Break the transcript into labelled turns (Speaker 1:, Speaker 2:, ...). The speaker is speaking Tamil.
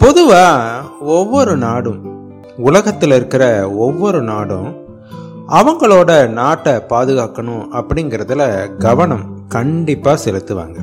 Speaker 1: பொதுவாக ஒவ்வொரு நாடும் உலகத்தில் இருக்கிற ஒவ்வொரு நாடும் அவங்களோட நாட்டை பாதுகாக்கணும் அப்படிங்கிறதுல கவனம் கண்டிப்பாக செலுத்துவாங்க.